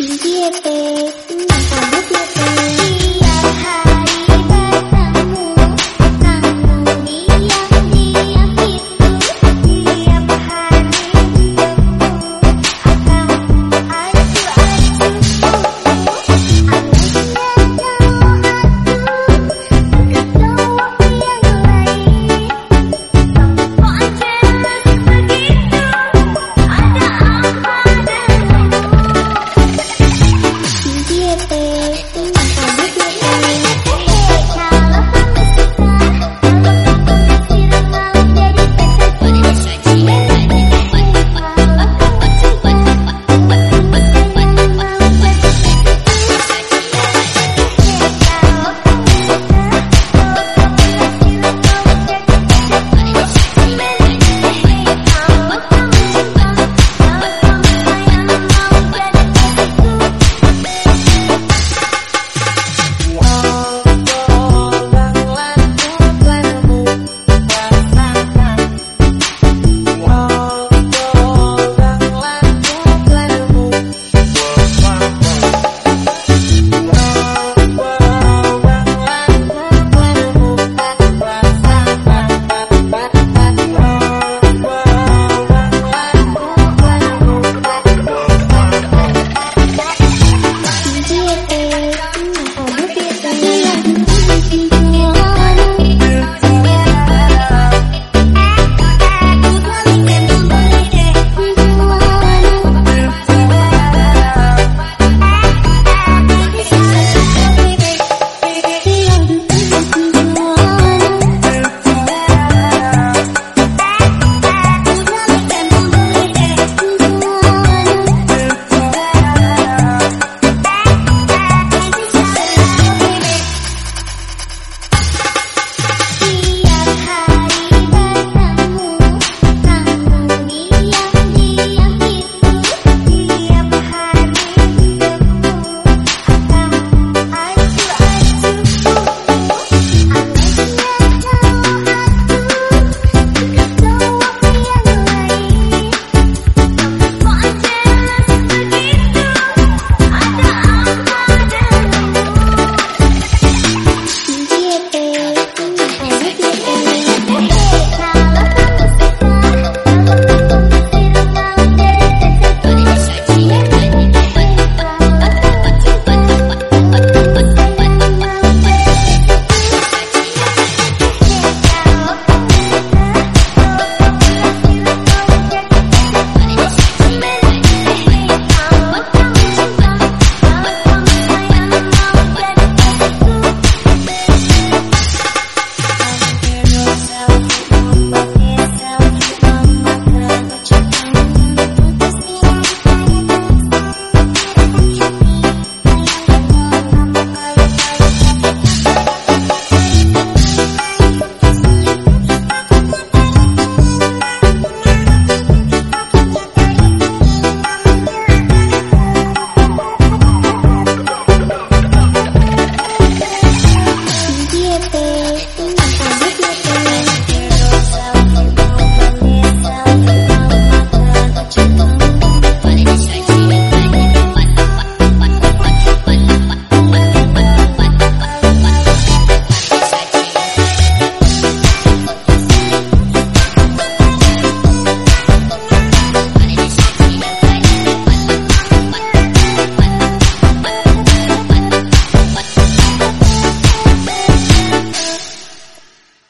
7, 5, 7.